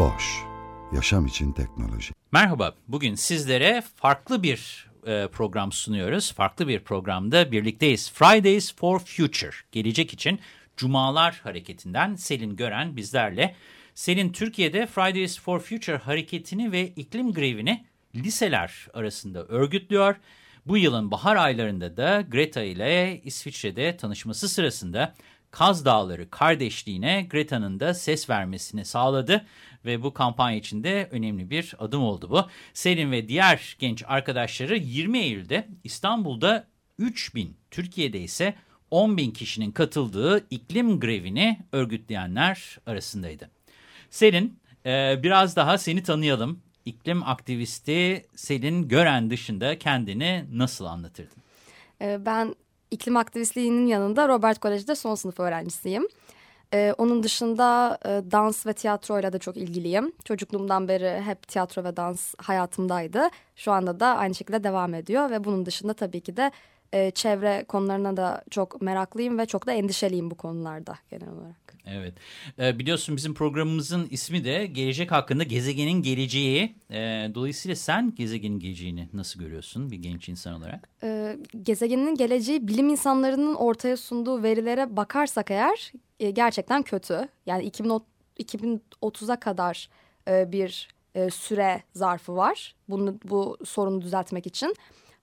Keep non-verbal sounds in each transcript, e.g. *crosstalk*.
Boş, yaşam için teknoloji. Merhaba, bugün sizlere farklı bir e, program sunuyoruz. Farklı bir programda birlikteyiz. Fridays for Future, gelecek için Cumalar Hareketi'nden Selin Gören bizlerle. Selin, Türkiye'de Fridays for Future hareketini ve iklim grevini liseler arasında örgütlüyor. Bu yılın bahar aylarında da Greta ile İsviçre'de tanışması sırasında Kaz Dağları kardeşliğine Greta'nın da ses vermesini sağladı ve bu kampanya içinde önemli bir adım oldu bu. Selin ve diğer genç arkadaşları 20 Eylül'de İstanbul'da 3 bin, Türkiye'de ise 10 bin kişinin katıldığı iklim grevini örgütleyenler arasındaydı. Selin, e, biraz daha seni tanıyalım. İklim aktivisti Selin Gören dışında kendini nasıl anlatırdın? Ee, ben iklim aktivistliğinin yanında Robert Kolej'de son sınıf öğrencisiyim. Ee, onun dışında e, dans ve tiyatroyla da çok ilgiliyim. Çocukluğumdan beri hep tiyatro ve dans hayatımdaydı. Şu anda da aynı şekilde devam ediyor ve bunun dışında tabii ki de e, çevre konularına da çok meraklıyım ve çok da endişeliyim bu konularda genel olarak. Evet. Ee, biliyorsun bizim programımızın ismi de gelecek hakkında gezegenin geleceği. Ee, dolayısıyla sen gezegenin geleceğini nasıl görüyorsun bir genç insan olarak? Ee, gezegenin geleceği bilim insanlarının ortaya sunduğu verilere bakarsak eğer e, gerçekten kötü. Yani 2030'a kadar e, bir e, süre zarfı var bunu, bu sorunu düzeltmek için.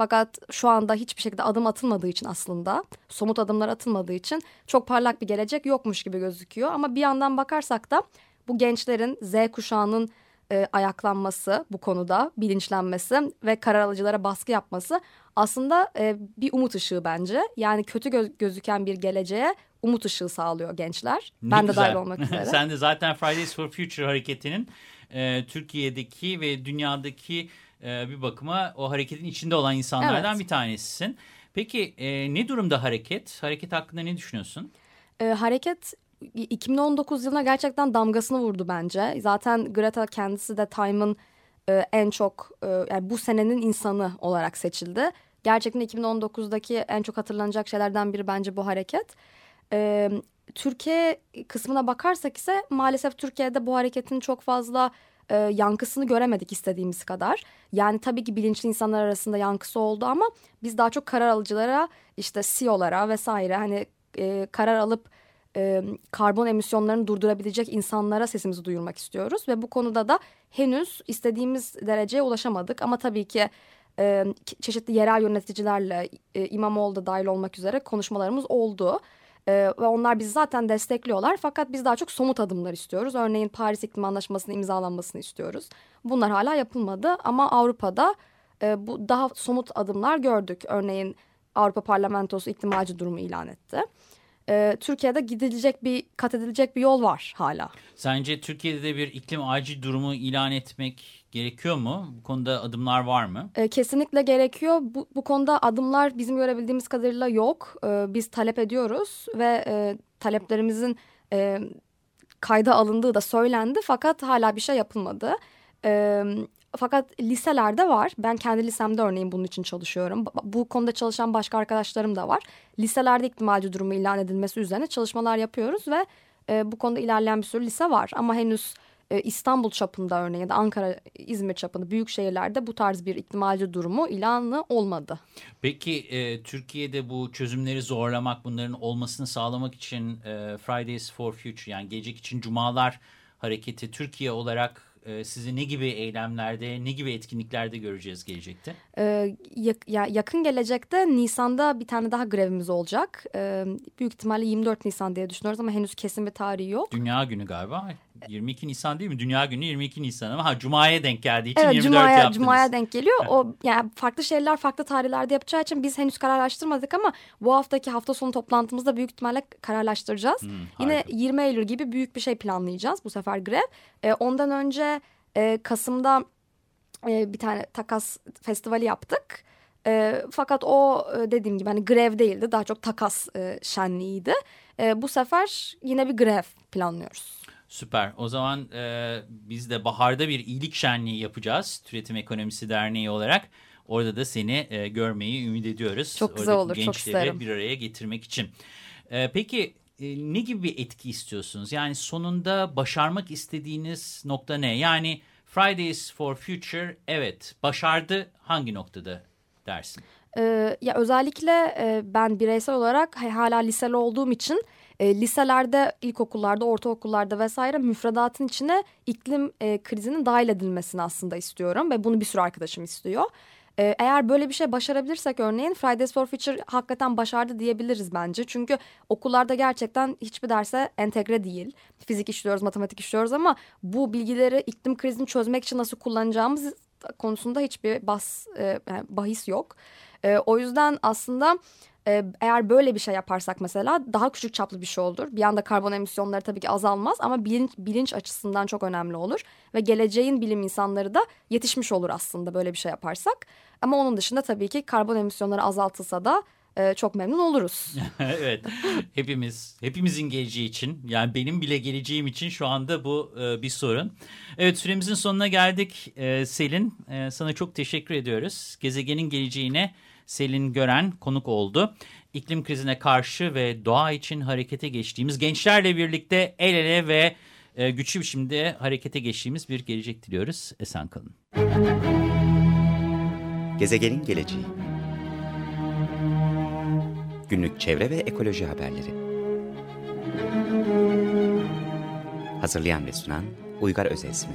Fakat şu anda hiçbir şekilde adım atılmadığı için aslında somut adımlar atılmadığı için çok parlak bir gelecek yokmuş gibi gözüküyor. Ama bir yandan bakarsak da bu gençlerin Z kuşağının e, ayaklanması bu konuda bilinçlenmesi ve karar alıcılara baskı yapması aslında e, bir umut ışığı bence. Yani kötü gö gözüken bir geleceğe umut ışığı sağlıyor gençler. Ne ben güzel. de dahil olmak üzere. *laughs* Sen de zaten Fridays for Future hareketinin e, Türkiye'deki ve dünyadaki e, bir bakıma o hareketin içinde olan insanlardan Evet. bir tanesisin. Peki e, ne durumda hareket? Hareket hakkında ne düşünüyorsun? E, hareket 2019 yılına gerçekten damgasını vurdu bence. Zaten Greta kendisi de Time'ın e, en çok e, yani bu senenin insanı olarak seçildi. Gerçekten 2019'daki en çok hatırlanacak şeylerden biri bence bu hareket. E, Türkiye kısmına bakarsak ise maalesef Türkiye'de bu hareketin çok fazla e, yankısını göremedik istediğimiz kadar. Yani tabii ki bilinçli insanlar arasında yankısı oldu ama biz daha çok karar alıcılara işte CEO'lara vesaire hani e, karar alıp e, karbon emisyonlarını durdurabilecek insanlara sesimizi duyurmak istiyoruz. Ve bu konuda da henüz istediğimiz dereceye ulaşamadık. Ama tabii ki e, çeşitli yerel yöneticilerle e, İmamoğlu da dahil olmak üzere konuşmalarımız oldu. E, ve onlar bizi zaten destekliyorlar. Fakat biz daha çok somut adımlar istiyoruz. Örneğin Paris İklim Anlaşması'nın imzalanmasını istiyoruz. Bunlar hala yapılmadı ama Avrupa'da e, bu daha somut adımlar gördük. Örneğin Avrupa Parlamentosu iklim durumu ilan etti. Ee, Türkiye'de gidilecek bir kat edilecek bir yol var hala. Sence Türkiye'de de bir iklim acil durumu ilan etmek gerekiyor mu? Bu konuda adımlar var mı? Ee, kesinlikle gerekiyor. Bu, bu konuda adımlar bizim görebildiğimiz kadarıyla yok. Ee, biz talep ediyoruz ve e, taleplerimizin e, kayda alındığı da söylendi fakat hala bir şey yapılmadı. Ee, fakat liselerde var. Ben kendi lisemde örneğin bunun için çalışıyorum. Bu- konuda çalışan başka arkadaşlarım da var. Liselerde iklim acil durumu ilan edilmesi üzerine çalışmalar yapıyoruz ve e, bu konuda ilerleyen bir sürü lise var. Ama henüz e, İstanbul çapında örneğin ya da Ankara, İzmir çapında büyük şehirlerde bu tarz bir iklim acil durumu ilanı olmadı. Peki e, Türkiye'de bu çözümleri zorlamak, bunların olmasını sağlamak için e, Fridays for Future yani Gelecek için Cumalar Hareketi Türkiye olarak e, sizi ne gibi eylemlerde, ne gibi etkinliklerde göreceğiz gelecekte? Yak- ya yakın gelecekte Nisan'da bir tane daha grevimiz olacak. Ee, büyük ihtimalle 24 Nisan diye düşünüyoruz ama henüz kesin bir tarihi yok. Dünya Günü galiba. 22 Nisan değil mi? Dünya günü 22 Nisan ama ha, Cuma'ya denk geldiği için Evet 24 Cuma'ya, yaptınız. Cuma'ya denk geliyor. O yani farklı şeyler farklı tarihlerde yapacağı için biz henüz kararlaştırmadık ama bu haftaki hafta sonu toplantımızda büyük ihtimalle kararlaştıracağız. Yine harika. 20 Eylül gibi büyük bir şey planlayacağız bu sefer grev. Ee, ondan önce e, Kasım'da e, bir tane takas festivali yaptık. E, fakat o e, dediğim gibi hani grev değildi daha çok takas e, şenliğiydi. E, bu sefer yine bir grev planlıyoruz. Süper. O zaman e, biz de baharda bir iyilik şenliği yapacağız. Türetim Ekonomisi Derneği olarak. Orada da seni e, görmeyi ümit ediyoruz. Çok güzel Oradaki olur, çok gençleri isterim. bir araya getirmek için. E, peki e, ne gibi bir etki istiyorsunuz? Yani sonunda başarmak istediğiniz nokta ne? Yani Fridays for Future evet başardı hangi noktada dersin? Ee, ya özellikle e, ben bireysel olarak ha- hala liseli olduğum için e, liselerde, ilkokullarda, ortaokullarda vesaire müfredatın içine iklim e, krizinin dahil edilmesini aslında istiyorum ve bunu bir sürü arkadaşım istiyor. E, eğer böyle bir şey başarabilirsek örneğin Fridays for Future hakikaten başardı diyebiliriz bence. Çünkü okullarda gerçekten hiçbir derse entegre değil. Fizik işliyoruz, matematik işliyoruz ama bu bilgileri iklim krizini çözmek için nasıl kullanacağımız konusunda hiçbir bas, e, bahis yok. E, o yüzden aslında e, eğer böyle bir şey yaparsak mesela daha küçük çaplı bir şey olur. Bir anda karbon emisyonları tabii ki azalmaz ama bilinç, bilinç açısından çok önemli olur. Ve geleceğin bilim insanları da yetişmiş olur aslında böyle bir şey yaparsak. Ama onun dışında tabii ki karbon emisyonları azaltılsa da e, çok memnun oluruz. *laughs* *laughs* evet. Hepimiz, hepimizin geleceği için yani benim bile geleceğim için şu anda bu e, bir sorun. Evet süremizin sonuna geldik e, Selin. E, sana çok teşekkür ediyoruz. Gezegenin geleceğine Selin Gören konuk oldu. İklim krizine karşı ve doğa için harekete geçtiğimiz gençlerle birlikte el ele ve e, güçlü biçimde harekete geçtiğimiz bir gelecek diliyoruz. Esen kalın. Gezegenin geleceği Günlük çevre ve ekoloji haberleri Hazırlayan ve sunan Uygar Özesmi